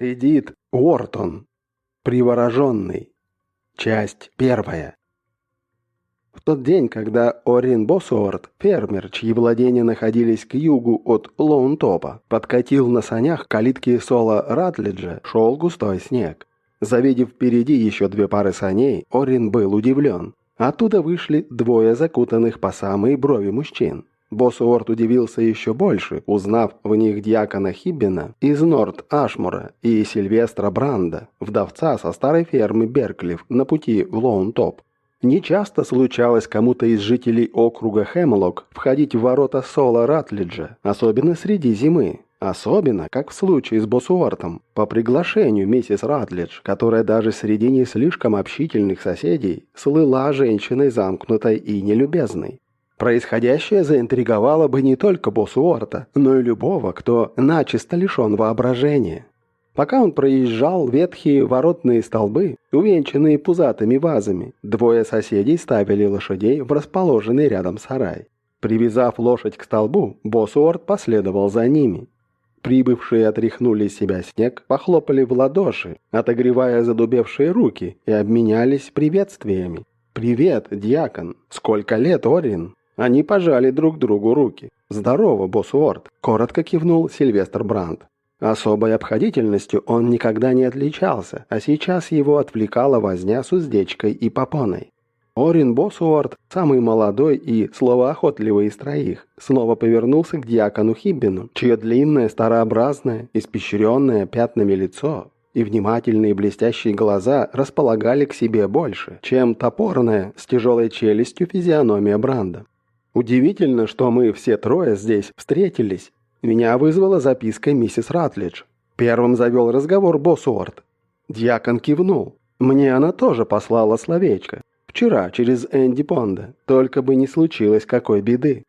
Эдит Уортон. Привороженный. Часть первая. В тот день, когда Орин Боссуорт, фермер, чьи владения находились к югу от Лоунтопа, подкатил на санях калитки Сола Ратлиджа, шел густой снег. Завидев впереди еще две пары саней, Орин был удивлен. Оттуда вышли двое закутанных по самые брови мужчин. Боссуорт удивился еще больше, узнав в них дьякона Хиббина из Норт-Ашмура и Сильвестра Бранда, вдовца со старой фермы Берклиф на пути в Лоун-Топ. Нечасто случалось кому-то из жителей округа Хемлок входить в ворота Сола Ратлиджа, особенно среди зимы. Особенно, как в случае с Боссуортом, по приглашению миссис Ратлидж, которая даже среди не слишком общительных соседей слыла женщиной замкнутой и нелюбезной. Происходящее заинтриговало бы не только босса Уорта, но и любого, кто начисто лишен воображения. Пока он проезжал ветхие воротные столбы, увенчанные пузатыми вазами, двое соседей ставили лошадей в расположенный рядом сарай. Привязав лошадь к столбу, босс Уорд последовал за ними. Прибывшие отряхнули себя снег, похлопали в ладоши, отогревая задубевшие руки, и обменялись приветствиями. «Привет, дьякон! Сколько лет, Орин?» Они пожали друг другу руки. «Здорово, босс Уорд», – коротко кивнул Сильвестр Брандт. Особой обходительностью он никогда не отличался, а сейчас его отвлекала возня с уздечкой и попоной. Орин Боссуорт, самый молодой и словоохотливый из троих, снова повернулся к диакону Хиббину, чье длинное, старообразное, испещренное пятнами лицо и внимательные блестящие глаза располагали к себе больше, чем топорная с тяжелой челюстью физиономия Бранда. Удивительно, что мы все трое здесь встретились. Меня вызвала записка миссис Ратлидж. Первым завел разговор босс Уорд. Дьякон кивнул. Мне она тоже послала словечко. Вчера, через Энди Понда. Только бы не случилось какой беды.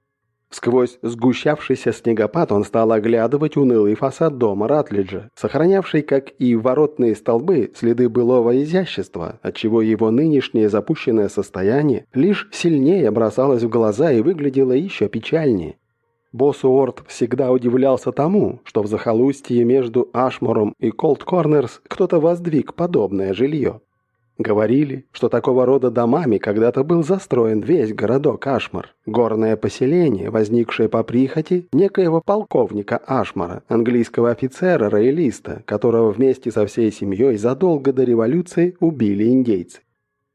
Сквозь сгущавшийся снегопад он стал оглядывать унылый фасад дома Ратлиджа, сохранявший, как и воротные столбы, следы былого изящества, отчего его нынешнее запущенное состояние лишь сильнее бросалось в глаза и выглядело еще печальнее. Босс Уорд всегда удивлялся тому, что в захолустье между Ашмором и Колд Корнерс кто-то воздвиг подобное жилье. Говорили, что такого рода домами когда-то был застроен весь городок Ашмар, горное поселение, возникшее по прихоти некоего полковника Ашмара, английского офицера-роялиста, которого вместе со всей семьей задолго до революции убили индейцы.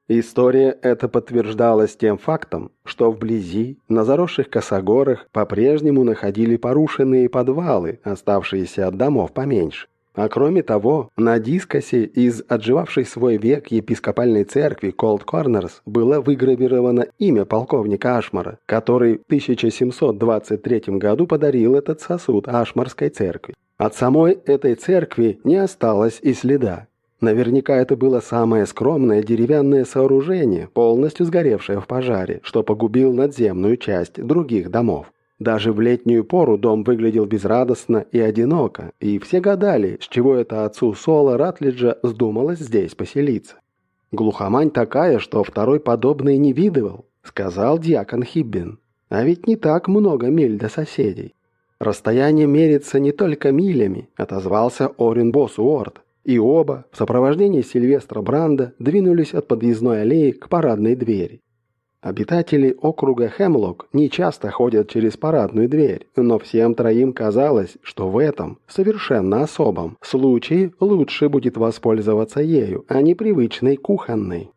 История эта подтверждалась тем фактом, что вблизи, на заросших косогорах, по-прежнему находили порушенные подвалы, оставшиеся от домов поменьше. А кроме того, на дискосе из отживавшей свой век епископальной церкви Cold Corners было выгравировано имя полковника Ашмара, который в 1723 году подарил этот сосуд Ашмарской церкви. От самой этой церкви не осталось и следа. Наверняка это было самое скромное деревянное сооружение, полностью сгоревшее в пожаре, что погубил надземную часть других домов. Даже в летнюю пору дом выглядел безрадостно и одиноко, и все гадали, с чего это отцу Сола Ратлиджа вздумалось здесь поселиться. «Глухомань такая, что второй подобный не видывал», — сказал дьякон Хиббин. «А ведь не так много миль до соседей». «Расстояние мерится не только милями», — отозвался Орин Босс. И оба, в сопровождении Сильвестра Бранда, двинулись от подъездной аллеи к парадной двери. Обитатели округа Хемлок не часто ходят через парадную дверь, но всем троим казалось, что в этом совершенно особом случае лучше будет воспользоваться ею, а не привычной кухонной.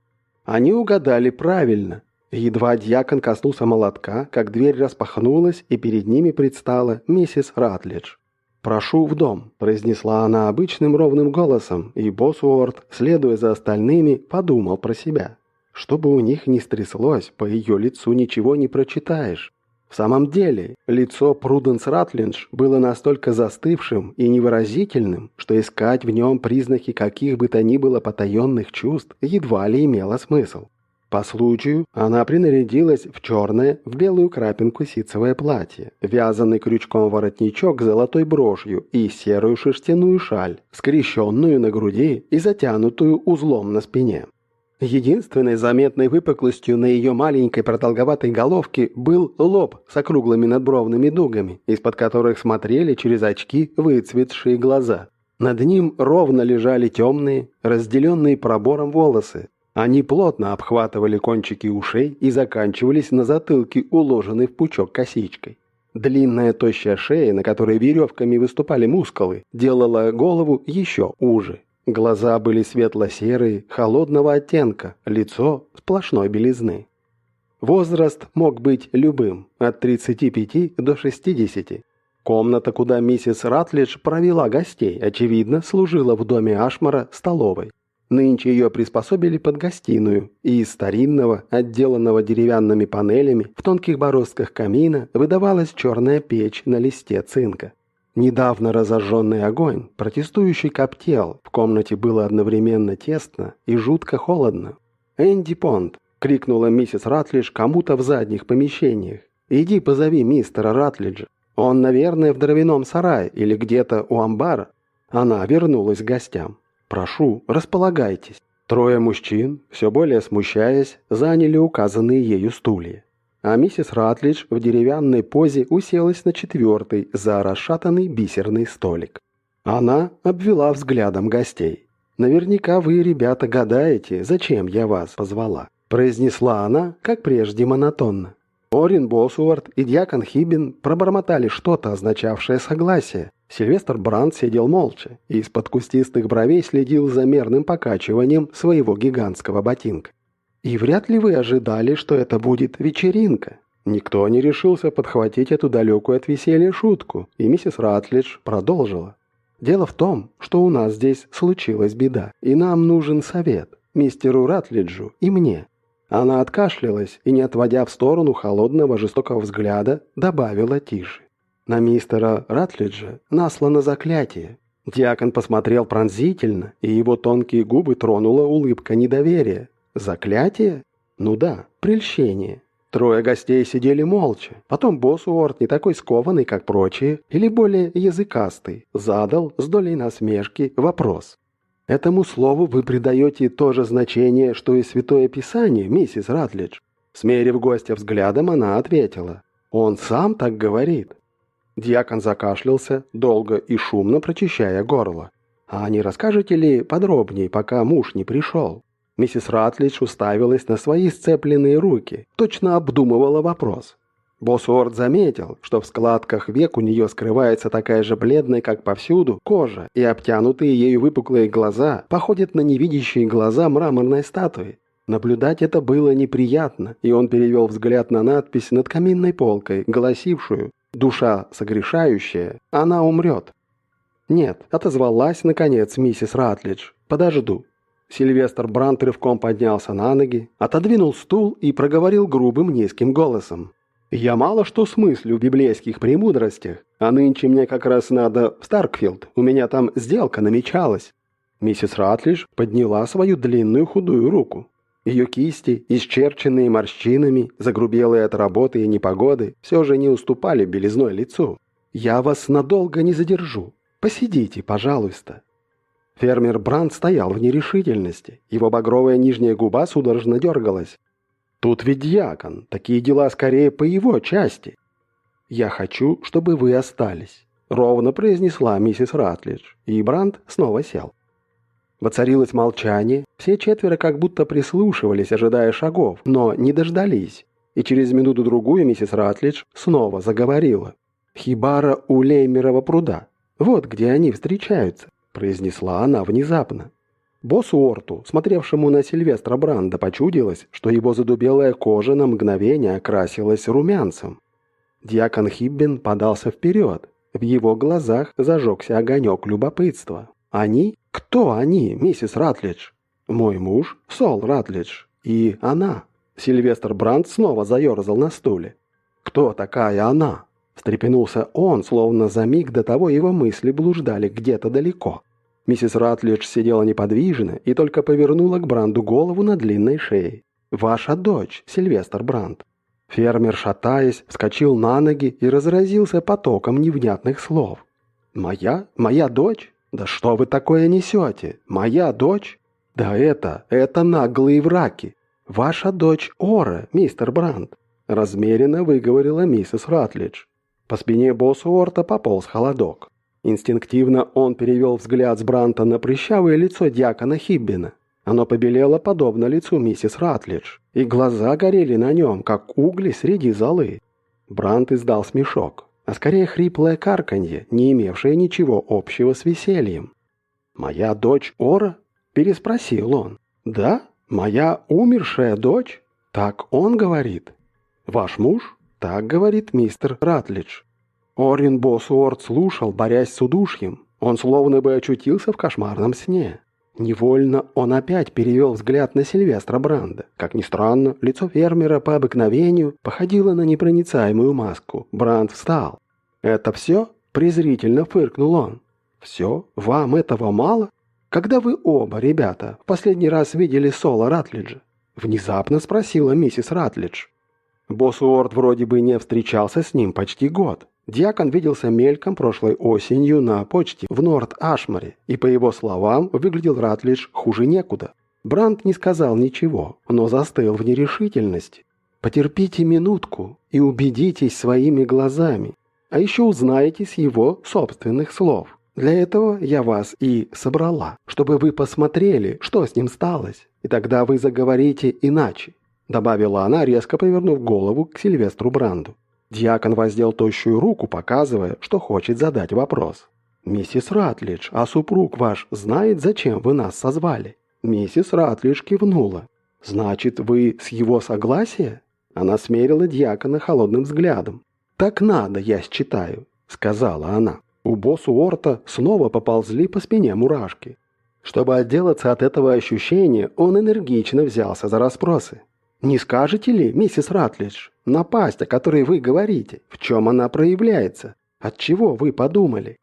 Они угадали правильно. Едва дьякон коснулся молотка, как дверь распахнулась, и перед ними предстала миссис Ратлидж. «Прошу в дом», – произнесла она обычным ровным голосом, и босс Уорд, следуя за остальными, подумал про себя. Что бы у них ни стряслось, по ее лицу ничего не прочитаешь. В самом деле, лицо Пруденс Ратлиндж было настолько застывшим и невыразительным, что искать в нем признаки каких бы то ни было потаенных чувств едва ли имело смысл. По случаю она принарядилась в черное, в белую крапинку ситцевое платье, вязаный крючком воротничок с золотой брошью и серую шерстяную шаль, скрещенную на груди и затянутую узлом на спине. Единственной заметной выпуклостью на ее маленькой продолговатой головке был лоб с округлыми надбровными дугами, из-под которых смотрели через очки выцветшие глаза. Над ним ровно лежали темные, разделенные пробором волосы. Они плотно обхватывали кончики ушей и заканчивались на затылке, уложенной в пучок косичкой. Длинная тощая шея, на которой веревками выступали мускулы, делала голову еще уже. Глаза были светло-серые, холодного оттенка, лицо сплошной белизны. Возраст мог быть любым, от 35 до 60. Комната, куда миссис Ратлидж провела гостей, очевидно, служила в доме Ашмара столовой. Нынче ее приспособили под гостиную, и из старинного, отделанного деревянными панелями, в тонких бороздках камина выдавалась черная печь на листе цинка. Недавно разожженный огонь, протестующий коптел, в комнате было одновременно тесно и жутко холодно. «Энди Понт!» — крикнула миссис Ратлидж кому-то в задних помещениях. «Иди позови мистера Ратлиджа. Он, наверное, в дровяном сарае или где-то у амбара». Она вернулась к гостям. «Прошу, располагайтесь». Трое мужчин, все более смущаясь, заняли указанные ею стулья. А миссис Ратлидж в деревянной позе уселась на четвертый за расшатанный бисерный столик. Она обвела взглядом гостей. «Наверняка вы, ребята, гадаете, зачем я вас позвала», произнесла она, как прежде монотонно. Орин Босуарт и Дьякон Хибин пробормотали что-то, означавшее согласие, Сильвестр Брандт сидел молча и из-под кустистых бровей следил за мерным покачиванием своего гигантского ботинка. И вряд ли вы ожидали, что это будет вечеринка. Никто не решился подхватить эту далекую от веселья шутку, и миссис Ратлидж продолжила. Дело в том, что у нас здесь случилась беда, и нам нужен совет, мистеру Ратлиджу и мне. Она откашлялась и, не отводя в сторону холодного жестокого взгляда, добавила тише. На мистера Ратлиджа наслано заклятие. Диакон посмотрел пронзительно, и его тонкие губы тронула улыбка недоверия. Заклятие? Ну да, прельщение. Трое гостей сидели молча. Потом босс Уорд, не такой скованный, как прочие, или более языкастый, задал с долей насмешки вопрос. «Этому слову вы придаете то же значение, что и Святое Писание, миссис Ратлидж?» Смерив гостя взглядом, она ответила. «Он сам так говорит. Дьякон закашлялся, долго и шумно прочищая горло. «А не расскажете ли подробнее, пока муж не пришел?» Миссис Ратлидж уставилась на свои сцепленные руки, точно обдумывала вопрос. Босуорд заметил, что в складках век у нее скрывается такая же бледная, как повсюду, кожа, и обтянутые ею выпуклые глаза походят на невидящие глаза мраморной статуи. Наблюдать это было неприятно, и он перевел взгляд на надпись над каминной полкой, гласившую душа согрешающая, она умрет. Нет, отозвалась, наконец, миссис Ратлидж. Подожду. Сильвестр Брант рывком поднялся на ноги, отодвинул стул и проговорил грубым низким голосом. «Я мало что смыслю в библейских премудростях, а нынче мне как раз надо в Старкфилд, у меня там сделка намечалась». Миссис Ратлидж подняла свою длинную худую руку. Ее кисти, исчерченные морщинами, загрубелые от работы и непогоды, все же не уступали белизной лицу. «Я вас надолго не задержу. Посидите, пожалуйста». Фермер Бранд стоял в нерешительности. Его багровая нижняя губа судорожно дергалась. «Тут ведь дьякон. Такие дела скорее по его части». «Я хочу, чтобы вы остались», — ровно произнесла миссис Ратлидж, и Бранд снова сел. Воцарилось молчание, все четверо как будто прислушивались, ожидая шагов, но не дождались. И через минуту-другую миссис Ратлидж снова заговорила. «Хибара у Леймерова пруда. Вот где они встречаются», – произнесла она внезапно. Боссу Орту, смотревшему на Сильвестра Бранда, почудилось, что его задубелая кожа на мгновение окрасилась румянцем. Дьякон Хиббин подался вперед. В его глазах зажегся огонек любопытства. Они «Кто они, миссис Ратлидж?» «Мой муж, Сол Ратлидж, и она». Сильвестр Брандт снова заерзал на стуле. «Кто такая она?» Встрепенулся он, словно за миг до того его мысли блуждали где-то далеко. Миссис Ратлидж сидела неподвижно и только повернула к Бранду голову на длинной шее. «Ваша дочь, Сильвестр Брандт». Фермер, шатаясь, вскочил на ноги и разразился потоком невнятных слов. «Моя? Моя дочь? «Да что вы такое несете? Моя дочь?» «Да это, это наглые враки. Ваша дочь Ора, мистер Брандт», — размеренно выговорила миссис Ратлидж. По спине босса Орта пополз холодок. Инстинктивно он перевел взгляд с Бранта на прыщавое лицо дьякона Хиббина. Оно побелело подобно лицу миссис Ратлидж, и глаза горели на нем, как угли среди золы. Брант издал смешок, а скорее хриплое карканье, не имевшее ничего общего с весельем. «Моя дочь Ора?» – переспросил он. «Да, моя умершая дочь?» «Так он говорит». «Ваш муж?» «Так говорит мистер Ратлидж». Орин Босуорт слушал, борясь с удушьем. Он словно бы очутился в кошмарном сне. Невольно он опять перевел взгляд на Сильвестра Бранда. Как ни странно, лицо фермера по обыкновению походило на непроницаемую маску. Бранд встал. «Это все?» – презрительно фыркнул он. «Все? Вам этого мало? Когда вы оба, ребята, в последний раз видели Соло Ратлиджа?» Внезапно спросила миссис Ратлидж. Босс Уорд вроде бы не встречался с ним почти год. Диакон виделся мельком прошлой осенью на почте в Норт-Ашмаре, и, по его словам, выглядел Ратлидж хуже некуда. Бранд не сказал ничего, но застыл в нерешительности. «Потерпите минутку и убедитесь своими глазами, а еще узнаете с его собственных слов. Для этого я вас и собрала, чтобы вы посмотрели, что с ним сталось, и тогда вы заговорите иначе», добавила она, резко повернув голову к Сильвестру Бранду. Дьякон воздел тощую руку, показывая, что хочет задать вопрос. «Миссис Ратлидж, а супруг ваш знает, зачем вы нас созвали?» Миссис Ратлидж кивнула. «Значит, вы с его согласия?» Она смерила дьякона холодным взглядом. «Так надо, я считаю», — сказала она. У босса Орта снова поползли по спине мурашки. Чтобы отделаться от этого ощущения, он энергично взялся за расспросы. «Не скажете ли, миссис Ратлидж, Напасть, о которой вы говорите, в чем она проявляется? От чего вы подумали?»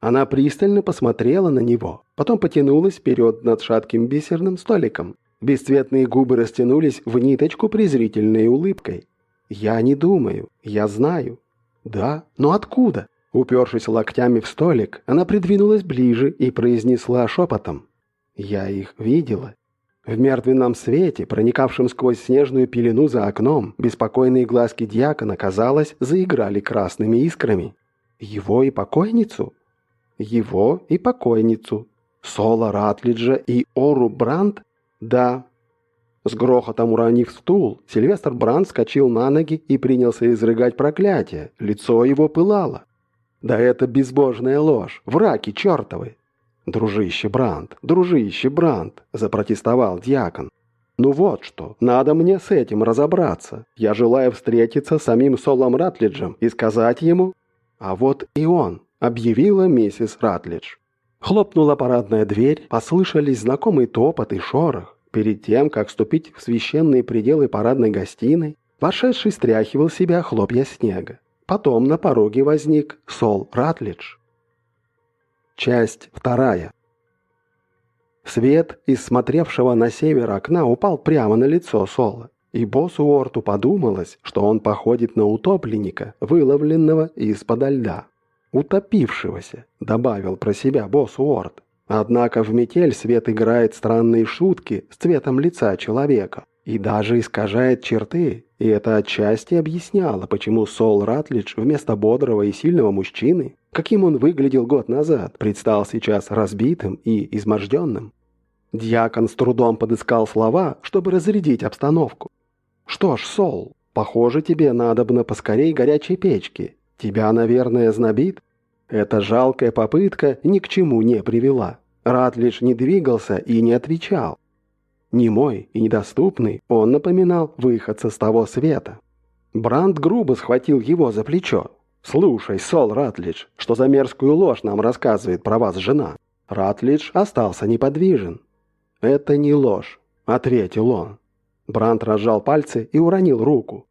Она пристально посмотрела на него, потом потянулась вперед над шатким бисерным столиком. Бесцветные губы растянулись в ниточку презрительной улыбкой. «Я не думаю, я знаю». «Да, но откуда?» Упершись локтями в столик, она придвинулась ближе и произнесла шепотом. «Я их видела. В мертвенном свете, проникавшем сквозь снежную пелену за окном, беспокойные глазки дьякона, казалось, заиграли красными искрами. Его и покойницу? Его и покойницу. Соло Ратлиджа и Ору Бранд? Да. С грохотом уронив стул, Сильвестр Бранд скочил на ноги и принялся изрыгать проклятие. Лицо его пылало. Да это безбожная ложь, враки чертовы. «Дружище Бранд, дружище Бранд!» – запротестовал дьякон. «Ну вот что, надо мне с этим разобраться. Я желаю встретиться с самим Солом Ратлиджем и сказать ему...» «А вот и он», – объявила миссис Ратлидж. Хлопнула парадная дверь, послышались знакомый топот и шорох. Перед тем, как вступить в священные пределы парадной гостиной, вошедший стряхивал себя хлопья снега. Потом на пороге возник Сол Ратлидж. Часть вторая. Свет из смотревшего на север окна упал прямо на лицо Сола, и боссу Орту подумалось, что он походит на утопленника, выловленного из-под льда. «Утопившегося», — добавил про себя босс Уорд. Однако в метель свет играет странные шутки с цветом лица человека и даже искажает черты, и это отчасти объясняло, почему Сол Ратлидж вместо бодрого и сильного мужчины Каким он выглядел год назад, предстал сейчас разбитым и изможденным. Дьякон с трудом подыскал слова, чтобы разрядить обстановку. «Что ж, Сол, похоже, тебе надобно поскорей горячей печки. Тебя, наверное, знобит?» Эта жалкая попытка ни к чему не привела. Ратлидж не двигался и не отвечал. Немой и недоступный, он напоминал выходца с того света. Бранд грубо схватил его за плечо. «Слушай, Сол Ратлидж, что за мерзкую ложь нам рассказывает про вас жена?» Ратлидж остался неподвижен. «Это не ложь», — ответил он. Брант разжал пальцы и уронил руку.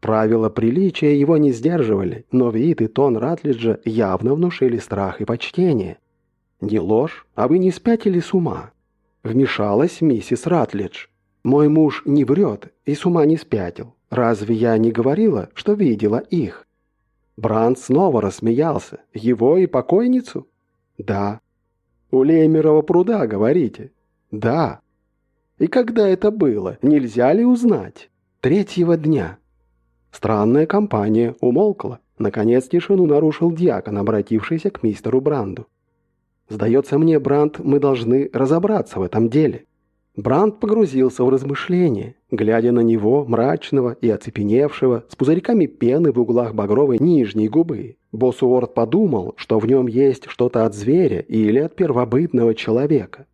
Правила приличия его не сдерживали, но вид и тон Ратлиджа явно внушили страх и почтение. «Не ложь, а вы не спятили с ума?» Вмешалась миссис Ратлидж. «Мой муж не врет и с ума не спятил. Разве я не говорила, что видела их?» Бранд снова рассмеялся. Его и покойницу? Да. У Леймерова пруда, говорите? Да. И когда это было, нельзя ли узнать? Третьего дня. Странная компания умолкла. Наконец тишину нарушил дьякон, обратившийся к мистеру Бранду. «Сдается мне, Бранд, мы должны разобраться в этом деле». Бранд погрузился в размышления, глядя на него, мрачного и оцепеневшего, с пузырьками пены в углах багровой нижней губы. Боссуорд подумал, что в нем есть что-то от зверя или от первобытного человека.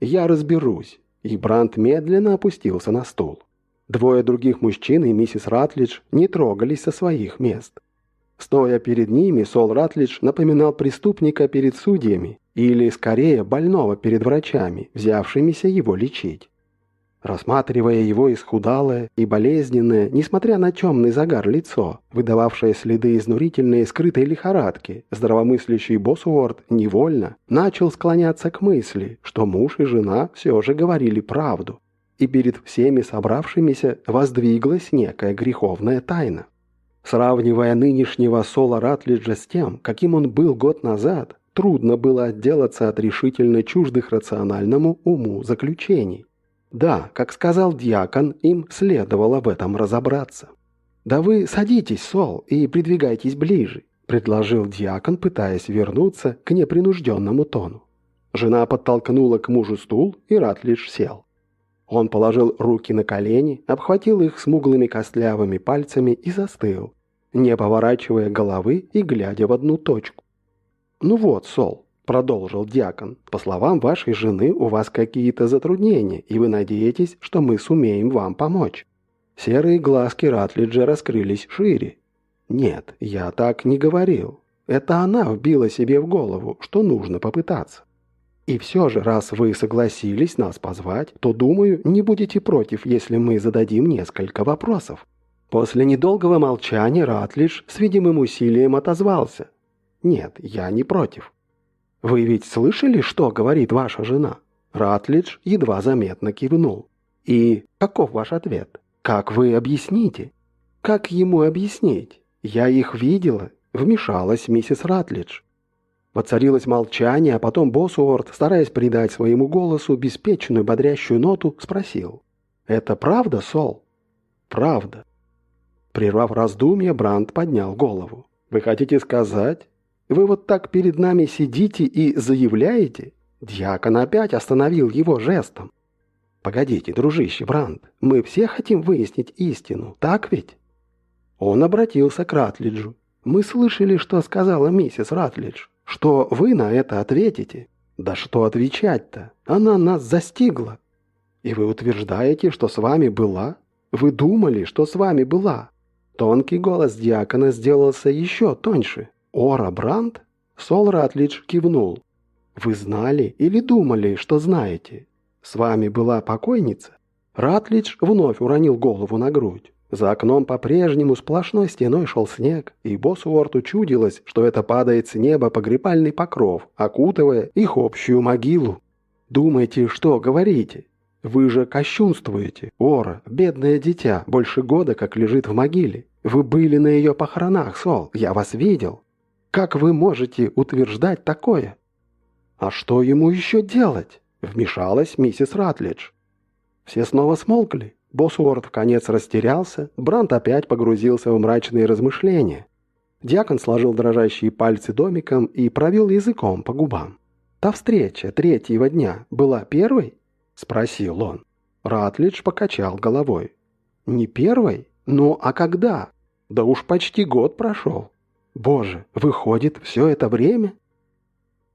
«Я разберусь», и Бранд медленно опустился на стул. Двое других мужчин и миссис Ратлидж не трогались со своих мест. Стоя перед ними, Сол Ратлидж напоминал преступника перед судьями, или, скорее, больного перед врачами, взявшимися его лечить. Рассматривая его исхудалое и болезненное, несмотря на темный загар лицо, выдававшее следы изнурительной скрытой лихорадки, здравомыслящий Боссуорд невольно начал склоняться к мысли, что муж и жена все же говорили правду, и перед всеми собравшимися воздвиглась некая греховная тайна. Сравнивая нынешнего Сола Ратлиджа с тем, каким он был год назад, трудно было отделаться от решительно чуждых рациональному уму заключений. Да, как сказал дьякон, им следовало в этом разобраться. «Да вы садитесь, Сол, и придвигайтесь ближе», – предложил дьякон, пытаясь вернуться к непринужденному тону. Жена подтолкнула к мужу стул, и Ратлидж сел. Он положил руки на колени, обхватил их смуглыми костлявыми пальцами и застыл, не поворачивая головы и глядя в одну точку. «Ну вот, Сол», — продолжил Диакон, — «по словам вашей жены у вас какие-то затруднения, и вы надеетесь, что мы сумеем вам помочь». Серые глазки Ратлиджа раскрылись шире. «Нет, я так не говорил. Это она вбила себе в голову, что нужно попытаться. И все же, раз вы согласились нас позвать, то, думаю, не будете против, если мы зададим несколько вопросов». После недолгого молчания Ратлиш с видимым усилием отозвался. «Нет, я не против». «Вы ведь слышали, что говорит ваша жена?» Ратлидж едва заметно кивнул. «И каков ваш ответ? Как вы объясните?» «Как ему объяснить? Я их видела», — вмешалась миссис Ратлидж. Воцарилось молчание, а потом Босуорт, стараясь придать своему голосу беспечную бодрящую ноту, спросил. «Это правда, Сол?» «Правда». Прервав раздумье, Бранд поднял голову. «Вы хотите сказать? Вы вот так перед нами сидите и заявляете?» Дьякон опять остановил его жестом. «Погодите, дружище Бранд, мы все хотим выяснить истину, так ведь?» Он обратился к Ратлиджу. «Мы слышали, что сказала миссис Ратлидж. Что вы на это ответите? Да что отвечать-то? Она нас застигла. И вы утверждаете, что с вами была? Вы думали, что с вами была? Тонкий голос диакона сделался еще тоньше. Ора Бранд? Сол Ратлидж кивнул. Вы знали или думали, что знаете? С вами была покойница? Ратлидж вновь уронил голову на грудь. За окном по-прежнему сплошной стеной шел снег, и Боссуорту чудилось, что это падает с неба погребальный покров, окутывая их общую могилу. «Думаете, что говорите? Вы же кощунствуете, Ора, бедное дитя, больше года как лежит в могиле. Вы были на ее похоронах, Сол, я вас видел. Как вы можете утверждать такое?» «А что ему еще делать?» — вмешалась миссис Ратлидж. Все снова смолкли. Босуорд в конец растерялся, Брант опять погрузился в мрачные размышления. Дьякон сложил дрожащие пальцы домиком и провел языком по губам. «Та встреча третьего дня была первой?» – спросил он. Ратлидж покачал головой. «Не первой? Ну, а когда? Да уж почти год прошел. Боже, выходит, все это время?»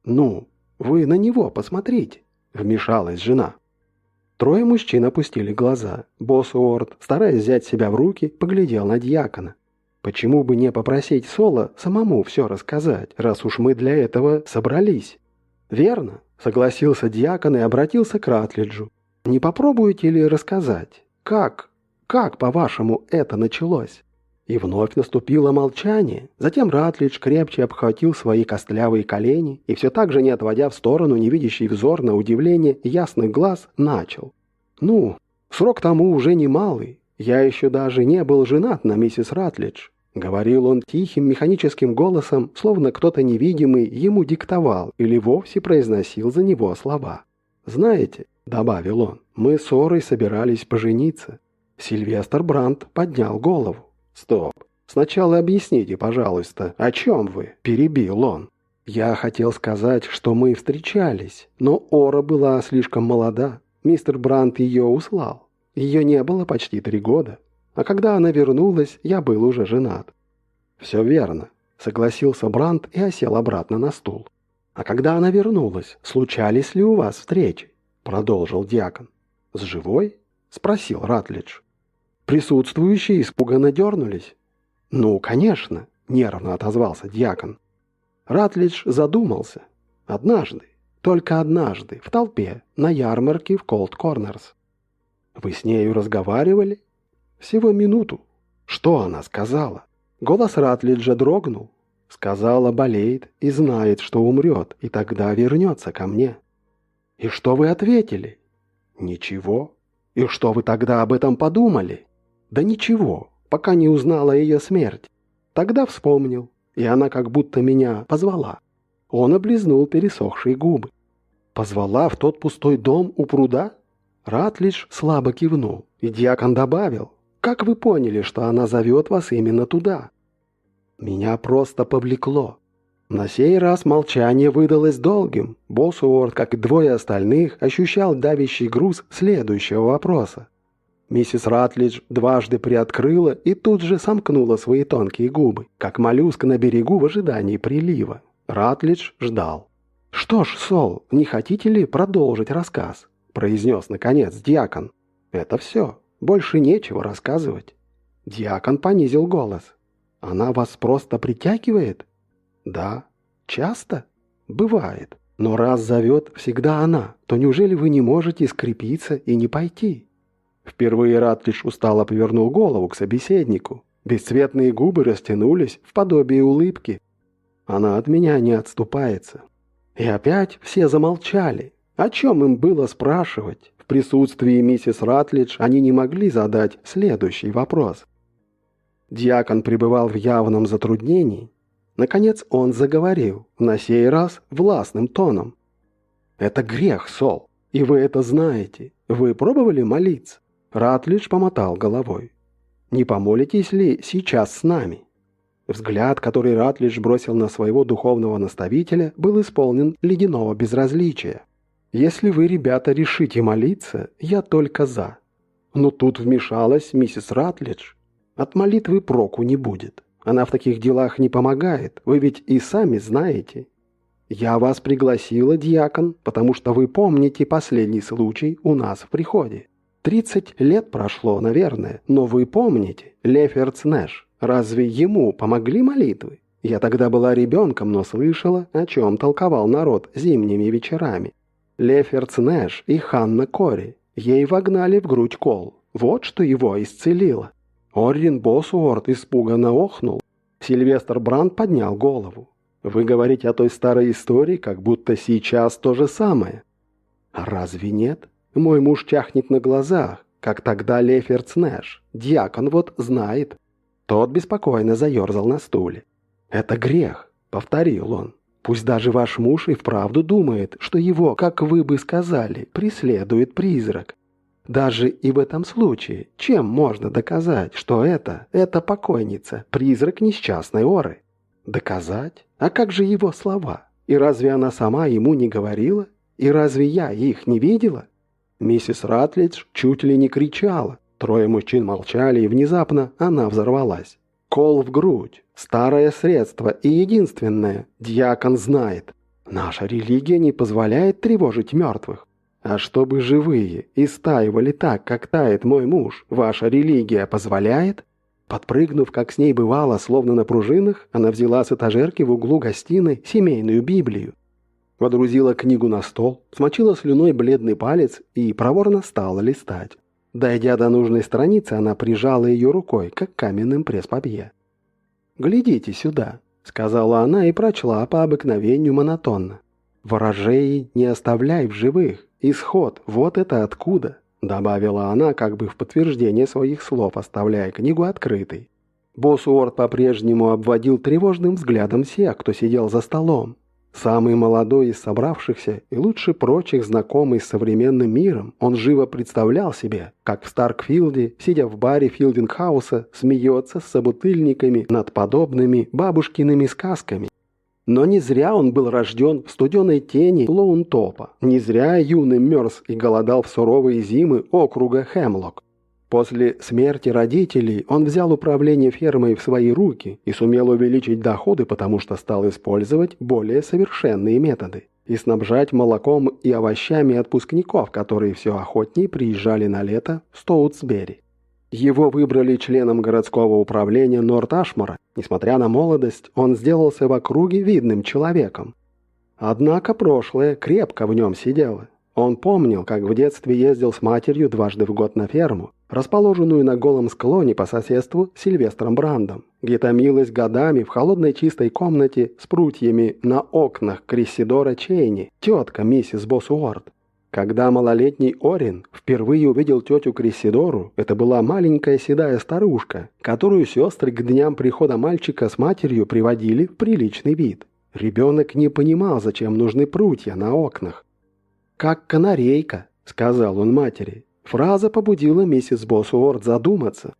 «Ну, вы на него посмотрите», – вмешалась жена. Трое мужчин опустили глаза. Босс Уорд, стараясь взять себя в руки, поглядел на дьякона. Почему бы не попросить Соло самому все рассказать, раз уж мы для этого собрались? Верно, согласился дьякон и обратился к Ратлиджу. Не попробуете ли рассказать, как, как, по-вашему, это началось? И вновь наступило молчание. Затем Ратлидж крепче обхватил свои костлявые колени и все так же, не отводя в сторону невидящий взор на удивление ясных глаз, начал. «Ну, срок тому уже немалый. Я еще даже не был женат на миссис Ратлидж». Говорил он тихим механическим голосом, словно кто-то невидимый ему диктовал или вовсе произносил за него слова. «Знаете», — добавил он, — «мы с Орой собирались пожениться». Сильвестр Брандт поднял голову. Стоп. Сначала объясните, пожалуйста, о чем вы?» – перебил он. Я хотел сказать, что мы встречались, но Ора была слишком молода. Мистер Брандт ее услал. Ее не было почти три года. А когда она вернулась, я был уже женат. «Все верно», — согласился Брандт и осел обратно на стул. «А когда она вернулась, случались ли у вас встречи?» — продолжил диакон. «С живой?» — спросил Ратлидж. Присутствующие испуганно дернулись. «Ну, конечно», — нервно отозвался диакон. Ратлидж задумался. Однажды, только однажды, в толпе, на ярмарке в Колд Корнерс. «Вы с нею разговаривали?» «Всего минуту». «Что она сказала?» Голос Ратлиджа дрогнул. Сказала, болеет и знает, что умрет, и тогда вернется ко мне. «И что вы ответили?» «Ничего». «И что вы тогда об этом подумали?» «Да ничего, пока не узнала ее смерть. Тогда вспомнил, и она как будто меня позвала. Он облизнул пересохшие губы. Позвала в тот пустой дом у пруда? Рад лишь слабо кивнул, и дьякон добавил, «Как вы поняли, что она зовет вас именно туда?» Меня просто повлекло. На сей раз молчание выдалось долгим. Боссуорд, как и двое остальных, ощущал давящий груз следующего вопроса. Миссис Ратлидж дважды приоткрыла и тут же сомкнула свои тонкие губы, как моллюск на берегу в ожидании прилива. Ратлидж ждал. «Что ж, Сол, не хотите ли продолжить рассказ?» – произнес, наконец, диакон. «Это все. Больше нечего рассказывать». Диакон понизил голос. «Она вас просто притягивает?» «Да». «Часто?» «Бывает. Но раз зовет всегда она, то неужели вы не можете скрепиться и не пойти?» Впервые Ратлиш устало повернул голову к собеседнику. Бесцветные губы растянулись в подобие улыбки. Она от меня не отступается. И опять все замолчали. О чем им было спрашивать? В присутствии миссис Ратлидж они не могли задать следующий вопрос. Дьякон пребывал в явном затруднении. Наконец он заговорил, на сей раз властным тоном. «Это грех, Сол, и вы это знаете. Вы пробовали молиться?» Ратлидж помотал головой. «Не помолитесь ли сейчас с нами?» Взгляд, который Ратлидж бросил на своего духовного наставителя, был исполнен ледяного безразличия. «Если вы, ребята, решите молиться, я только за». Но тут вмешалась миссис Ратлидж. «От молитвы проку не будет. Она в таких делах не помогает, вы ведь и сами знаете». «Я вас пригласила, диакон, потому что вы помните последний случай у нас в приходе. Тридцать лет прошло, наверное, но вы помните, Леферц Нэш, разве ему помогли молитвы? Я тогда была ребенком, но слышала, о чем толковал народ зимними вечерами. Леферц Нэш и Ханна Кори. Ей вогнали в грудь кол. Вот что его исцелило. Оррин Босуорт испуганно охнул. Сильвестр Бранд поднял голову. «Вы говорите о той старой истории, как будто сейчас то же самое». «А разве нет?» Мой муж тяхнет на глазах, как тогда Леферц Нэш. Дьякон вот знает. Тот беспокойно заерзал на стуле. «Это грех», — повторил он. «Пусть даже ваш муж и вправду думает, что его, как вы бы сказали, преследует призрак. Даже и в этом случае, чем можно доказать, что это, это покойница, призрак несчастной Оры? Доказать? А как же его слова? И разве она сама ему не говорила? И разве я их не видела?» Миссис Ратлидж чуть ли не кричала. Трое мужчин молчали, и внезапно она взорвалась. Кол в грудь. Старое средство и единственное. Дьякон знает. Наша религия не позволяет тревожить мертвых. А чтобы живые истаивали так, как тает мой муж, ваша религия позволяет? Подпрыгнув, как с ней бывало, словно на пружинах, она взяла с этажерки в углу гостиной семейную Библию Водрузила книгу на стол, смочила слюной бледный палец и проворно стала листать. Дойдя до нужной страницы, она прижала ее рукой, как каменным пресс-папье. «Глядите сюда», — сказала она и прочла по обыкновению монотонно. «Ворожей не оставляй в живых. Исход, вот это откуда», — добавила она, как бы в подтверждение своих слов, оставляя книгу открытой. Босс Уорд по-прежнему обводил тревожным взглядом всех, кто сидел за столом. Самый молодой из собравшихся и лучше прочих знакомый с современным миром, он живо представлял себе, как в Старкфилде, сидя в баре Филдингхауса, смеется с собутыльниками над подобными бабушкиными сказками. Но не зря он был рожден в студеной тени Лоунтопа, не зря юный мерз и голодал в суровые зимы округа Хемлок. После смерти родителей он взял управление фермой в свои руки и сумел увеличить доходы, потому что стал использовать более совершенные методы и снабжать молоком и овощами отпускников, которые все охотнее приезжали на лето в Стоутсбери. Его выбрали членом городского управления Норт-Ашмара. Несмотря на молодость, он сделался в округе видным человеком. Однако прошлое крепко в нем сидело. Он помнил, как в детстве ездил с матерью дважды в год на ферму, расположенную на голом склоне по соседству с Сильвестром Брандом, где томилась годами в холодной чистой комнате с прутьями на окнах Криссидора Чейни, тетка миссис Боссуорт. Когда малолетний Орин впервые увидел тетю Криссидору, это была маленькая седая старушка, которую сестры к дням прихода мальчика с матерью приводили в приличный вид. Ребенок не понимал, зачем нужны прутья на окнах, «Как канарейка», — сказал он матери. Фраза побудила миссис Боссуорд задуматься.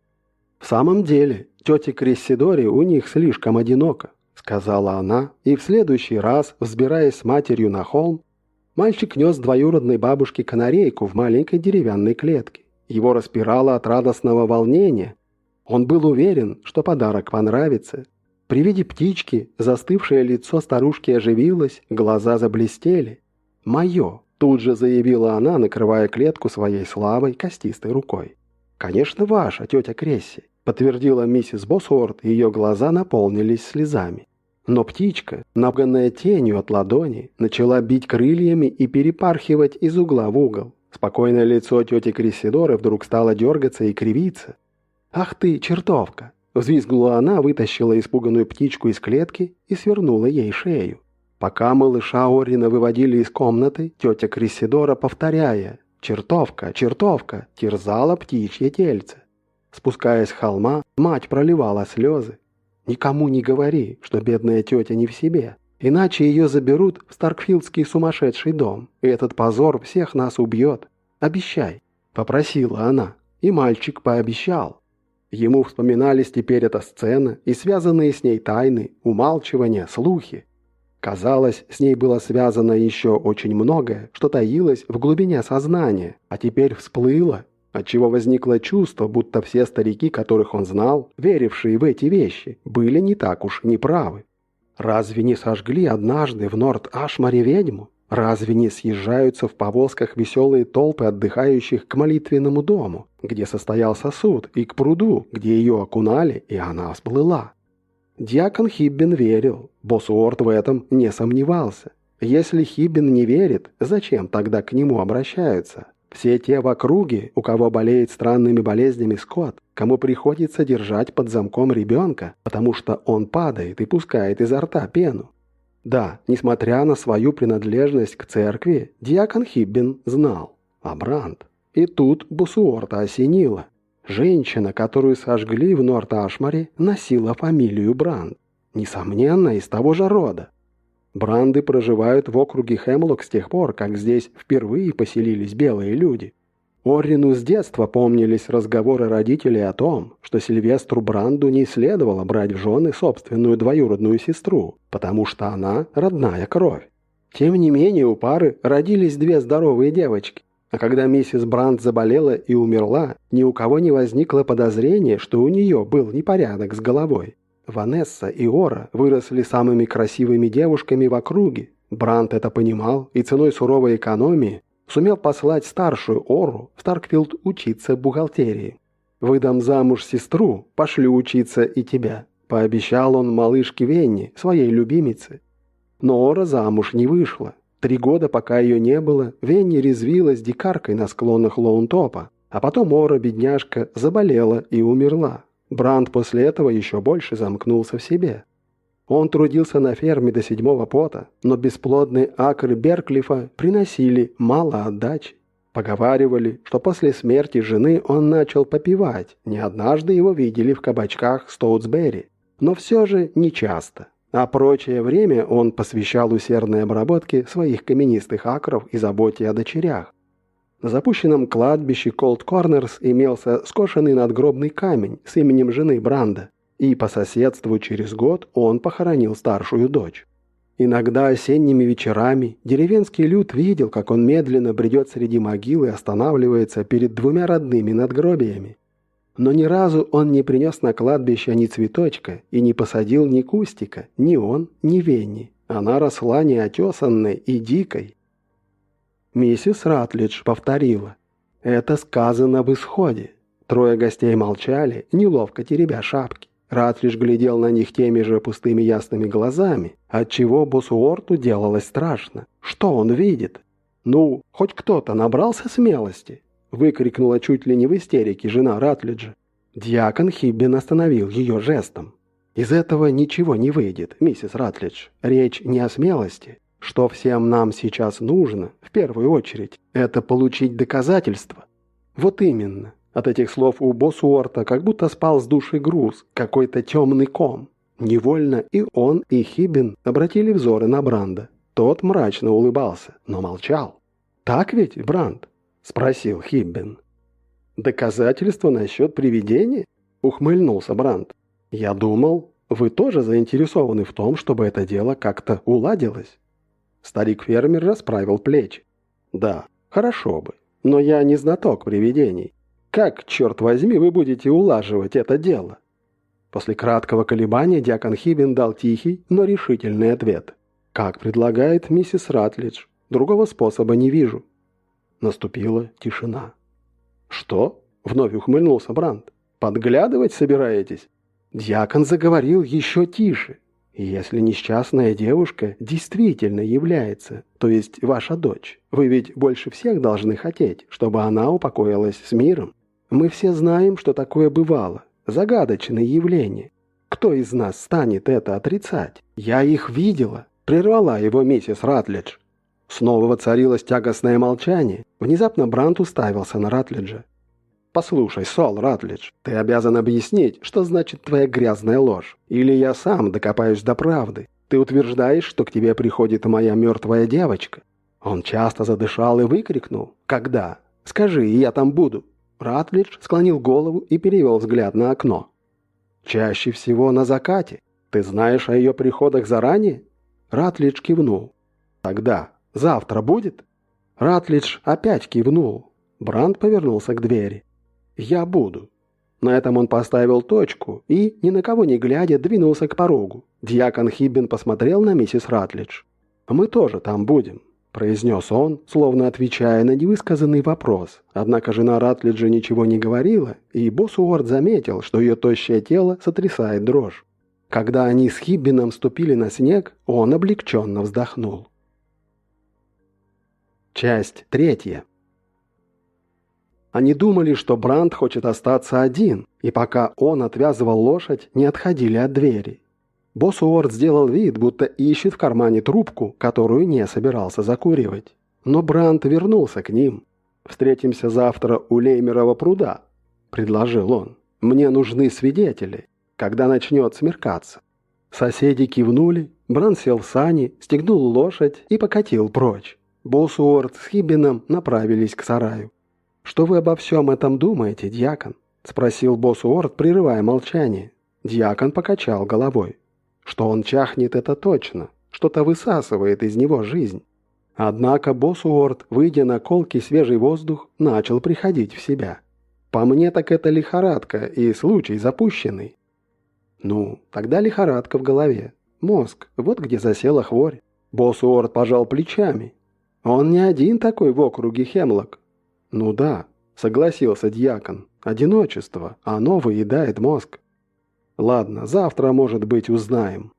«В самом деле, тете Крессидоре у них слишком одиноко», — сказала она, и в следующий раз, взбираясь с матерью на холм, мальчик нес двоюродной бабушке канарейку в маленькой деревянной клетке. Его распирало от радостного волнения. Он был уверен, что подарок понравится. При виде птички застывшее лицо старушки оживилось, глаза заблестели. «Мое», Тут же заявила она, накрывая клетку своей слабой, костистой рукой. «Конечно, ваша, тетя Кресси», — подтвердила миссис Босворд, и ее глаза наполнились слезами. Но птичка, набганная тенью от ладони, начала бить крыльями и перепархивать из угла в угол. Спокойное лицо тети Крессидоры вдруг стало дергаться и кривиться. «Ах ты, чертовка!» Взвизгнула она, вытащила испуганную птичку из клетки и свернула ей шею. Пока малыша Орина выводили из комнаты, тетя Крисидора, повторяя «Чертовка, чертовка!» терзала птичье тельце. Спускаясь с холма, мать проливала слезы. «Никому не говори, что бедная тетя не в себе, иначе ее заберут в Старкфилдский сумасшедший дом, и этот позор всех нас убьет. Обещай!» – попросила она, и мальчик пообещал. Ему вспоминались теперь эта сцена и связанные с ней тайны, умалчивания, слухи. Казалось, с ней было связано еще очень многое, что таилось в глубине сознания, а теперь всплыло, отчего возникло чувство, будто все старики, которых он знал, верившие в эти вещи, были не так уж неправы. Разве не сожгли однажды в Норт-Ашмаре ведьму? Разве не съезжаются в повозках веселые толпы отдыхающих к молитвенному дому, где состоялся суд, и к пруду, где ее окунали, и она всплыла? Дьякон Хиббин верил, Босуорт в этом не сомневался. Если Хиббин не верит, зачем тогда к нему обращаются? Все те в округе, у кого болеет странными болезнями скот, кому приходится держать под замком ребенка, потому что он падает и пускает изо рта пену. Да, несмотря на свою принадлежность к церкви, диакон Хиббин знал. А Бранд? И тут Бусуорта осенило. Женщина, которую сожгли в Норт-Ашмаре, носила фамилию Бранд. Несомненно, из того же рода. Бранды проживают в округе Хемлок с тех пор, как здесь впервые поселились белые люди. Оррину с детства помнились разговоры родителей о том, что Сильвестру Бранду не следовало брать в жены собственную двоюродную сестру, потому что она родная кровь. Тем не менее у пары родились две здоровые девочки, а когда миссис Брандт заболела и умерла, ни у кого не возникло подозрения, что у нее был непорядок с головой. Ванесса и Ора выросли самыми красивыми девушками в округе. Брандт это понимал и ценой суровой экономии сумел послать старшую Ору в Старкфилд учиться бухгалтерии. «Выдам замуж сестру, пошлю учиться и тебя», – пообещал он малышке Венни, своей любимице. Но Ора замуж не вышла, Три года, пока ее не было, Венни резвилась дикаркой на склонах Лоунтопа, а потом Ора, бедняжка, заболела и умерла. Бранд после этого еще больше замкнулся в себе. Он трудился на ферме до седьмого пота, но бесплодные акры Берклифа приносили мало отдачи. Поговаривали, что после смерти жены он начал попивать, не однажды его видели в кабачках Стоутсбери, но все же не часто. А прочее время он посвящал усердной обработке своих каменистых акров и заботе о дочерях. На запущенном кладбище Колд Корнерс имелся скошенный надгробный камень с именем жены Бранда, и по соседству через год он похоронил старшую дочь. Иногда осенними вечерами деревенский люд видел, как он медленно бредет среди могил и останавливается перед двумя родными надгробиями. Но ни разу он не принес на кладбище ни цветочка и не посадил ни кустика, ни он, ни Венни. Она росла неотесанной и дикой. Миссис Ратлидж повторила. «Это сказано в исходе». Трое гостей молчали, неловко теребя шапки. Ратлидж глядел на них теми же пустыми ясными глазами, отчего Босуорту делалось страшно. Что он видит? «Ну, хоть кто-то набрался смелости?» — выкрикнула чуть ли не в истерике жена Ратлиджа. Дьякон Хиббин остановил ее жестом. «Из этого ничего не выйдет, миссис Ратлидж. Речь не о смелости. Что всем нам сейчас нужно, в первую очередь, это получить доказательства. Вот именно. От этих слов у Босуорта как будто спал с души груз, какой-то темный ком. Невольно и он, и Хибин обратили взоры на Бранда. Тот мрачно улыбался, но молчал. «Так ведь, Бранд?» – спросил Хиббин. «Доказательства насчет привидения?» – ухмыльнулся Бранд. «Я думал, вы тоже заинтересованы в том, чтобы это дело как-то уладилось?» Старик-фермер расправил плечи. «Да, хорошо бы, но я не знаток привидений. Как, черт возьми, вы будете улаживать это дело?» После краткого колебания дьякон Хибин дал тихий, но решительный ответ. «Как предлагает миссис Ратлидж, другого способа не вижу». Наступила тишина. «Что?» — вновь ухмыльнулся Бранд. «Подглядывать собираетесь?» Дьякон заговорил еще тише. Если несчастная девушка действительно является, то есть ваша дочь, вы ведь больше всех должны хотеть, чтобы она упокоилась с миром. Мы все знаем, что такое бывало. Загадочное явление. Кто из нас станет это отрицать? Я их видела. Прервала его миссис Ратлидж. Снова воцарилось тягостное молчание. Внезапно Брант уставился на Ратлиджа. «Послушай, Сол Ратлидж, ты обязан объяснить, что значит твоя грязная ложь. Или я сам докопаюсь до правды. Ты утверждаешь, что к тебе приходит моя мертвая девочка?» Он часто задышал и выкрикнул. «Когда? Скажи, я там буду». Ратлидж склонил голову и перевел взгляд на окно. «Чаще всего на закате. Ты знаешь о ее приходах заранее?» Ратлидж кивнул. «Тогда завтра будет?» Ратлидж опять кивнул. Бранд повернулся к двери. «Я буду». На этом он поставил точку и, ни на кого не глядя, двинулся к порогу. Дьякон Хиббин посмотрел на миссис Ратлидж. «Мы тоже там будем», — произнес он, словно отвечая на невысказанный вопрос. Однако жена Ратлиджа ничего не говорила, и босс Уорд заметил, что ее тощее тело сотрясает дрожь. Когда они с Хиббином ступили на снег, он облегченно вздохнул. Часть третья. Они думали, что Бранд хочет остаться один, и пока он отвязывал лошадь, не отходили от двери. Босс Уорд сделал вид, будто ищет в кармане трубку, которую не собирался закуривать. Но Бранд вернулся к ним. «Встретимся завтра у Леймерова пруда», — предложил он. «Мне нужны свидетели, когда начнет смеркаться». Соседи кивнули, Бранд сел в сани, стегнул лошадь и покатил прочь. Босс Уорд с Хиббином направились к сараю. «Что вы обо всем этом думаете, дьякон?» – спросил босс Уорд, прерывая молчание. Дьякон покачал головой. Что он чахнет, это точно. Что-то высасывает из него жизнь. Однако босс Уорд, выйдя на колкий свежий воздух, начал приходить в себя. По мне так это лихорадка и случай запущенный. Ну, тогда лихорадка в голове. Мозг, вот где засела хворь. Босс Уорд пожал плечами. Он не один такой в округе Хемлок. «Ну да», — согласился дьякон. «Одиночество, оно выедает мозг». «Ладно, завтра, может быть, узнаем».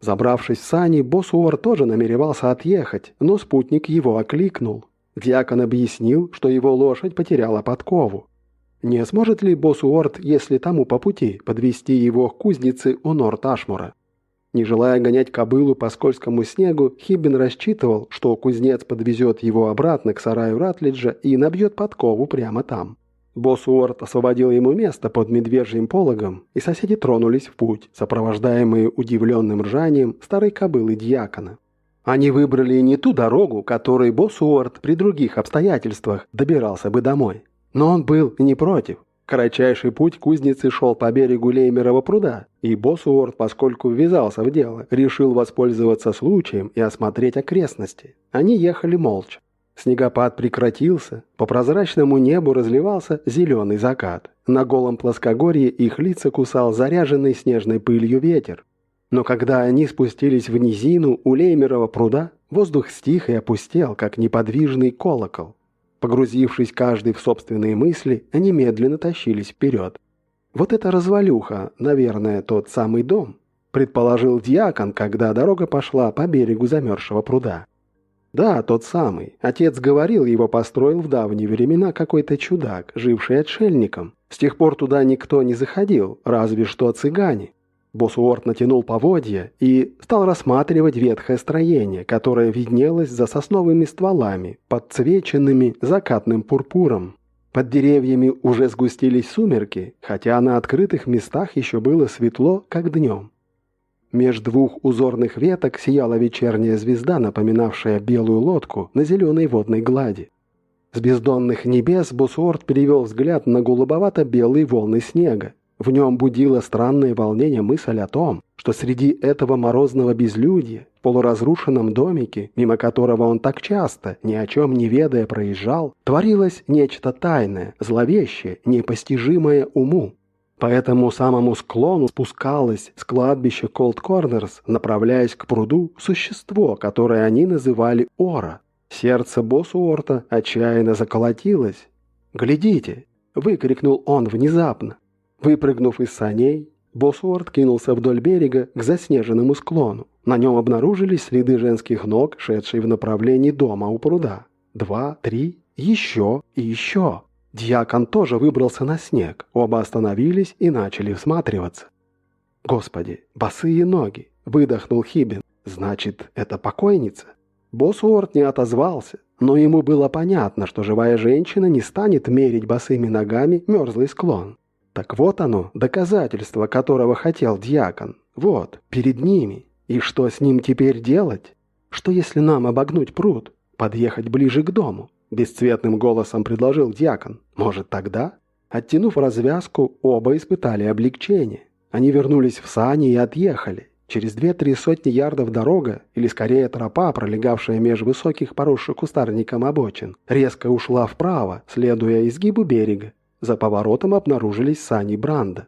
Забравшись в сани, Босуор тоже намеревался отъехать, но спутник его окликнул. Дьякон объяснил, что его лошадь потеряла подкову. Не сможет ли Босуорт, если тому по пути, подвести его к кузнице у Норт-Ашмура? Не желая гонять кобылу по скользкому снегу, Хиббин рассчитывал, что кузнец подвезет его обратно к сараю Ратлиджа и набьет подкову прямо там. Босс Уорд освободил ему место под медвежьим пологом, и соседи тронулись в путь, сопровождаемые удивленным ржанием старой кобылы дьякона. Они выбрали не ту дорогу, которой босс Уорд при других обстоятельствах добирался бы домой. Но он был не против. Кратчайший путь кузницы шел по берегу Леймерова пруда, и босс Уорд, поскольку ввязался в дело, решил воспользоваться случаем и осмотреть окрестности. Они ехали молча. Снегопад прекратился, по прозрачному небу разливался зеленый закат. На голом плоскогорье их лица кусал заряженный снежной пылью ветер. Но когда они спустились в низину у Леймерова пруда, воздух стих и опустел, как неподвижный колокол. Погрузившись каждый в собственные мысли, они медленно тащились вперед. «Вот это развалюха, наверное, тот самый дом», предположил дьякон, когда дорога пошла по берегу замерзшего пруда. Да, тот самый. Отец говорил, его построил в давние времена какой-то чудак, живший отшельником. С тех пор туда никто не заходил, разве что цыгане. Босс Уорд натянул поводья и стал рассматривать ветхое строение, которое виднелось за сосновыми стволами, подцвеченными закатным пурпуром. Под деревьями уже сгустились сумерки, хотя на открытых местах еще было светло, как днем. Меж двух узорных веток сияла вечерняя звезда, напоминавшая белую лодку на зеленой водной глади. С бездонных небес Босуорт перевел взгляд на голубовато-белые волны снега. В нем будило странное волнение мысль о том, что среди этого морозного безлюдья, в полуразрушенном домике, мимо которого он так часто, ни о чем не ведая, проезжал, творилось нечто тайное, зловещее, непостижимое уму. По этому самому склону спускалось с кладбища Колд Корнерс, направляясь к пруду, существо, которое они называли Ора. Сердце Босуорта отчаянно заколотилось. «Глядите!» – выкрикнул он внезапно. Выпрыгнув из саней, Босуорт кинулся вдоль берега к заснеженному склону. На нем обнаружились следы женских ног, шедшие в направлении дома у пруда. Два, три, еще и еще. Дьякон тоже выбрался на снег. Оба остановились и начали всматриваться. «Господи, босые ноги!» – выдохнул Хибин. «Значит, это покойница?» Босс Уорд не отозвался, но ему было понятно, что живая женщина не станет мерить босыми ногами мерзлый склон. Так вот оно, доказательство, которого хотел дьякон. Вот, перед ними. И что с ним теперь делать? Что если нам обогнуть пруд, подъехать ближе к дому? Бесцветным голосом предложил дьякон. Может, тогда? Оттянув развязку, оба испытали облегчение. Они вернулись в сани и отъехали. Через две-три сотни ярдов дорога, или скорее тропа, пролегавшая меж высоких поросших кустарником обочин, резко ушла вправо, следуя изгибу берега. За поворотом обнаружились сани Бранда.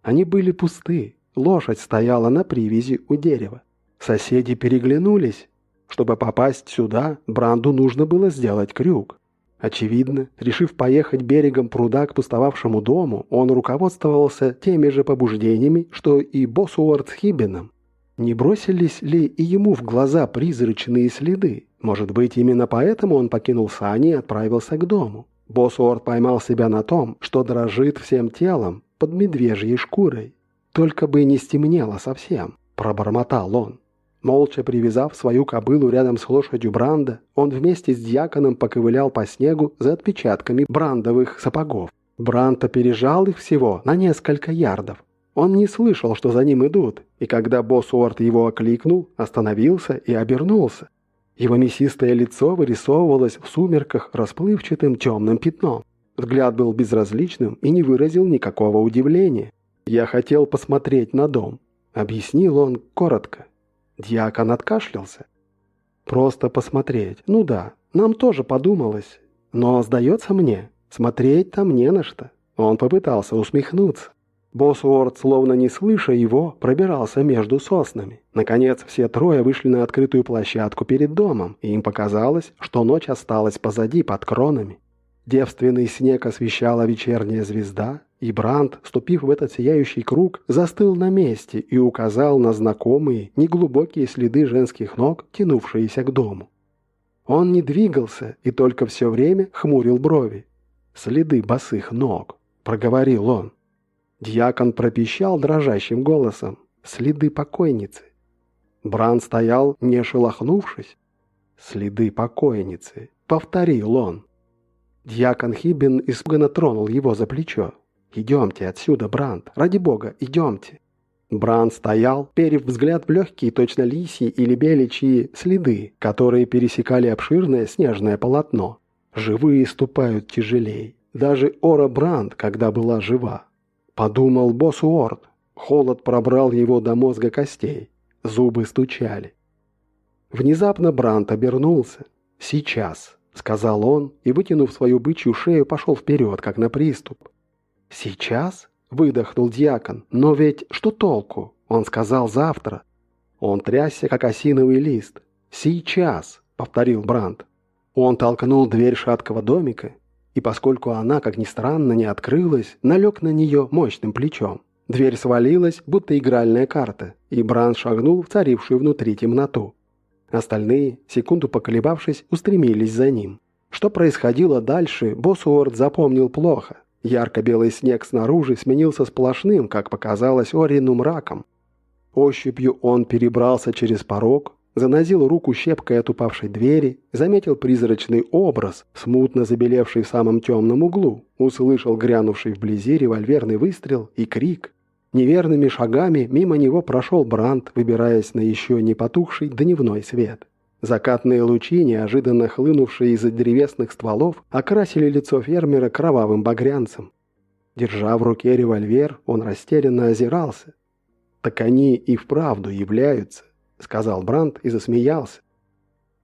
Они были пусты, лошадь стояла на привязи у дерева. Соседи переглянулись, чтобы попасть сюда, Бранду нужно было сделать крюк. Очевидно, решив поехать берегом пруда к пустовавшему дому, он руководствовался теми же побуждениями, что и Босуарт с Хиббином. Не бросились ли и ему в глаза призрачные следы? Может быть, именно поэтому он покинул сани и отправился к дому. Босуорт поймал себя на том, что дрожит всем телом под медвежьей шкурой. «Только бы не стемнело совсем», – пробормотал он. Молча привязав свою кобылу рядом с лошадью Бранда, он вместе с дьяконом поковылял по снегу за отпечатками брандовых сапогов. Бранд опережал их всего на несколько ярдов. Он не слышал, что за ним идут, и когда босс Уорд его окликнул, остановился и обернулся. Его мясистое лицо вырисовывалось в сумерках расплывчатым темным пятном. Взгляд был безразличным и не выразил никакого удивления. «Я хотел посмотреть на дом», — объяснил он коротко. Дьякон откашлялся. «Просто посмотреть. Ну да, нам тоже подумалось. Но, сдается мне, смотреть там не на что». Он попытался усмехнуться. Босс Уорд, словно не слыша его, пробирался между соснами. Наконец, все трое вышли на открытую площадку перед домом, и им показалось, что ночь осталась позади под кронами. Девственный снег освещала вечерняя звезда, и Бранд, ступив в этот сияющий круг, застыл на месте и указал на знакомые, неглубокие следы женских ног, тянувшиеся к дому. Он не двигался и только все время хмурил брови. «Следы босых ног», — проговорил он. Дьякон пропищал дрожащим голосом. «Следы покойницы». Бранд стоял, не шелохнувшись. «Следы покойницы», — повторил он. Дьякон Хиббин испуганно тронул его за плечо. «Идемте отсюда, Бранд, ради бога, идемте!» Бранд стоял, перев взгляд в легкие, точно лисьи или беличьи следы, которые пересекали обширное снежное полотно. Живые ступают тяжелей. Даже Ора Бранд, когда была жива. Подумал босс Уорд. Холод пробрал его до мозга костей. Зубы стучали. Внезапно Бранд обернулся. «Сейчас», — сказал он, и, вытянув свою бычью шею, пошел вперед, как на приступ. «Сейчас?» — выдохнул дьякон. «Но ведь что толку?» — он сказал завтра. Он трясся, как осиновый лист. «Сейчас!» — повторил Бранд. Он толкнул дверь шаткого домика, и поскольку она, как ни странно, не открылась, налег на нее мощным плечом. Дверь свалилась, будто игральная карта, и Бранд шагнул в царившую внутри темноту. Остальные, секунду поколебавшись, устремились за ним. Что происходило дальше, босс запомнил плохо. Ярко-белый снег снаружи сменился сплошным, как показалось Орину, мраком. Ощупью он перебрался через порог, занозил руку щепкой от упавшей двери, заметил призрачный образ, смутно забелевший в самом темном углу, услышал грянувший вблизи револьверный выстрел и крик. Неверными шагами мимо него прошел Бранд, выбираясь на еще не потухший дневной свет. Закатные лучи, неожиданно хлынувшие из-за древесных стволов, окрасили лицо фермера кровавым багрянцем. Держа в руке револьвер, он растерянно озирался. Так они и вправду являются — сказал Бранд и засмеялся.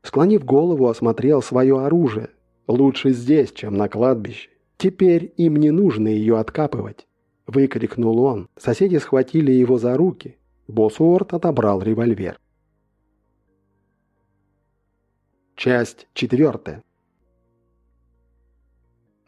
Склонив голову, осмотрел свое оружие. «Лучше здесь, чем на кладбище. Теперь им не нужно ее откапывать». Выкрикнул он. Соседи схватили его за руки. Босс Уорд отобрал револьвер. Часть четвертая.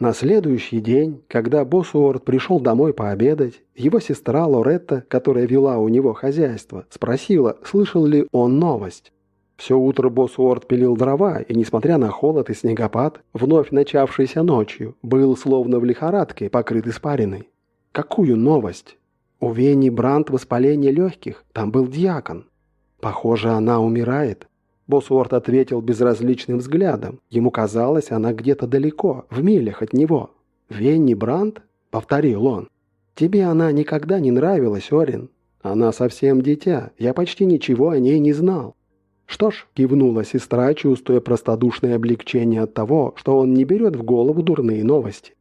На следующий день, когда Боссуорд пришел домой пообедать, его сестра Лоретта, которая вела у него хозяйство, спросила, слышал ли он новость. Все утро Боссуорд пилил дрова, и, несмотря на холод и снегопад, вновь начавшийся ночью, был словно в лихорадке, покрыт испариной. Какую новость? У Венни Брандт воспаление легких, там был диакон. Похоже, она умирает. Босворд ответил безразличным взглядом. Ему казалось, она где-то далеко, в милях от него. «Венни Брандт?» — повторил он. «Тебе она никогда не нравилась, Орин. Она совсем дитя, я почти ничего о ней не знал». «Что ж», — кивнула сестра, чувствуя простодушное облегчение от того, что он не берет в голову дурные новости.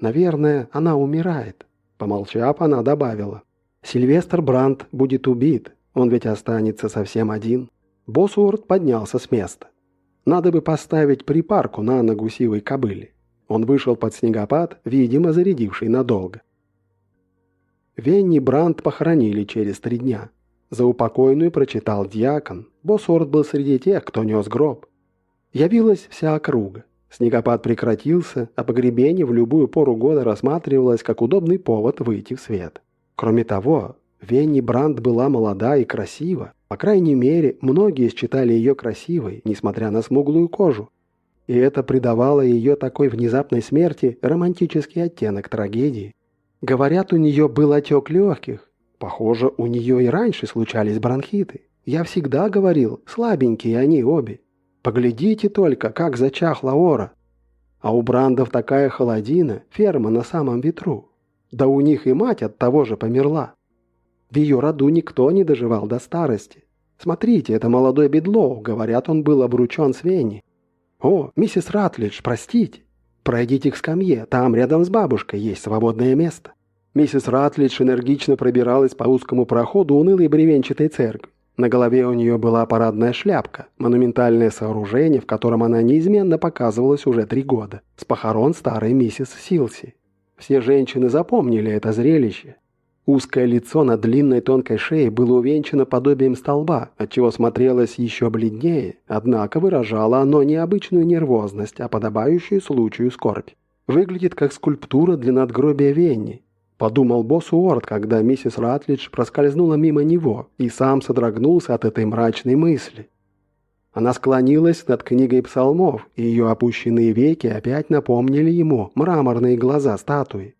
«Наверное, она умирает». Помолчав, она добавила. «Сильвестр Брандт будет убит, он ведь останется совсем один». Босуорт поднялся с места. Надо бы поставить припарку на ногу сивой кобыли. Он вышел под снегопад, видимо, зарядивший надолго. Венни Брандт похоронили через три дня. За упокойную прочитал диакон. Босуорт был среди тех, кто нес гроб. Явилась вся округа. Снегопад прекратился, а погребение в любую пору года рассматривалось как удобный повод выйти в свет. Кроме того, Венни Брандт была молода и красива. По крайней мере, многие считали ее красивой, несмотря на смуглую кожу. И это придавало ее такой внезапной смерти романтический оттенок трагедии. Говорят, у нее был отек легких. Похоже, у нее и раньше случались бронхиты. Я всегда говорил, слабенькие они обе. Поглядите только, как зачахла ора. А у Брандов такая холодина, ферма на самом ветру. Да у них и мать от того же померла. В ее роду никто не доживал до старости. Смотрите, это молодой Бедлоу, говорят, он был обручен с Венни. О, миссис Ратлидж, простите. Пройдите к скамье, там рядом с бабушкой есть свободное место. Миссис Ратлидж энергично пробиралась по узкому проходу унылой бревенчатой церкви. На голове у нее была парадная шляпка, монументальное сооружение, в котором она неизменно показывалась уже три года, с похорон старой миссис Силси. Все женщины запомнили это зрелище, Узкое лицо на длинной тонкой шее было увенчано подобием столба, отчего смотрелось еще бледнее, однако выражало оно не обычную нервозность, а подобающую случаю скорбь. Выглядит как скульптура для надгробия Венни. Подумал босс Уорд, когда миссис Ратлидж проскользнула мимо него и сам содрогнулся от этой мрачной мысли. Она склонилась над книгой псалмов, и ее опущенные веки опять напомнили ему мраморные глаза статуи.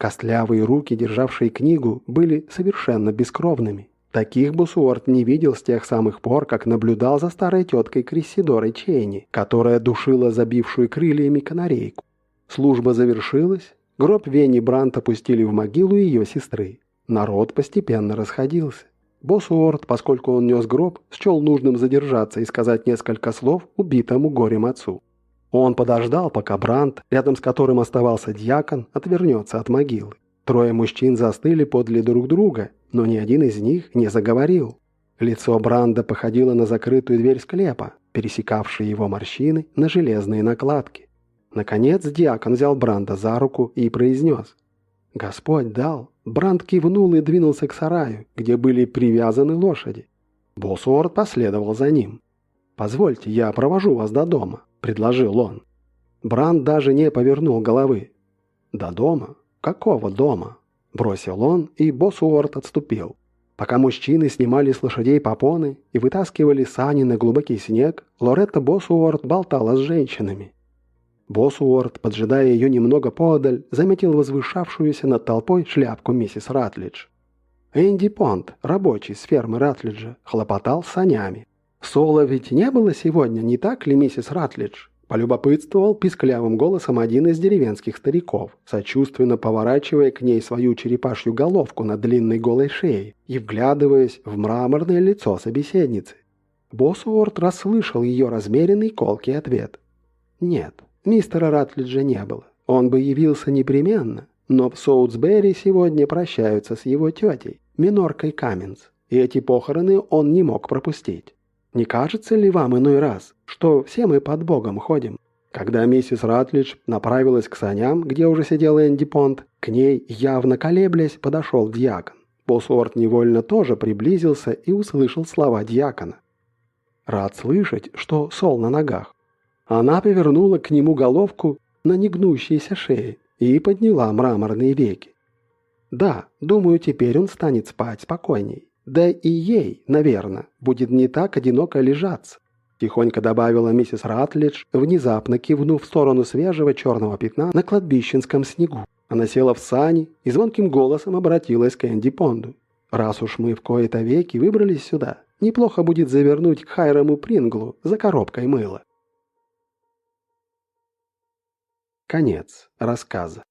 Костлявые руки, державшие книгу, были совершенно бескровными. Таких Бусуорт не видел с тех самых пор, как наблюдал за старой теткой Криссидорой Чейни, которая душила забившую крыльями канарейку. Служба завершилась, гроб Венни Брант опустили в могилу ее сестры. Народ постепенно расходился. Босс Уорд, поскольку он нес гроб, счел нужным задержаться и сказать несколько слов убитому горем отцу. Он подождал, пока Брант, рядом с которым оставался дьякон, отвернется от могилы. Трое мужчин застыли подле друг друга, но ни один из них не заговорил. Лицо Бранда походило на закрытую дверь склепа, пересекавшие его морщины на железные накладки. Наконец диакон взял Бранда за руку и произнес. «Господь дал». Бранд кивнул и двинулся к сараю, где были привязаны лошади. Босуорд последовал за ним. «Позвольте, я провожу вас до дома», — предложил он. Бранд даже не повернул головы. «До дома? Какого дома?» — бросил он, и Босуорд отступил. Пока мужчины снимали с лошадей попоны и вытаскивали сани на глубокий снег, Лоретта Босуорт болтала с женщинами. Босуорт, поджидая ее немного подаль, заметил возвышавшуюся над толпой шляпку миссис Ратлидж. Энди Понт, рабочий с фермы Ратлиджа, хлопотал санями. «Соло ведь не было сегодня, не так ли, миссис Ратлидж?» Полюбопытствовал писклявым голосом один из деревенских стариков, сочувственно поворачивая к ней свою черепашью головку на длинной голой шее и вглядываясь в мраморное лицо собеседницы. Боссуорт расслышал ее размеренный колкий ответ. «Нет, мистера Ратлиджа не было. Он бы явился непременно, но в Соутсбери сегодня прощаются с его тетей, миноркой Каменс, и эти похороны он не мог пропустить. Не кажется ли вам иной раз, что все мы под Богом ходим?» Когда миссис Ратлидж направилась к саням, где уже сидел Энди Понт, к ней, явно колеблясь, подошел дьякон. Босуорт невольно тоже приблизился и услышал слова дьякона. «Рад слышать, что Сол на ногах». Она повернула к нему головку на негнущейся шее и подняла мраморные веки. «Да, думаю, теперь он станет спать спокойней». Да и ей, наверное, будет не так одиноко лежаться. Тихонько добавила миссис Ратлидж, внезапно кивнув в сторону свежего черного пятна на кладбищенском снегу. Она села в сани и звонким голосом обратилась к Энди Понду. «Раз уж мы в кои-то веки выбрались сюда, неплохо будет завернуть к Хайраму Принглу за коробкой мыла». Конец рассказа.